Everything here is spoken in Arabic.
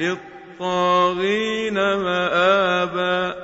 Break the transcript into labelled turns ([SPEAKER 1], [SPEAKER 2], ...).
[SPEAKER 1] للطاغين مآبا.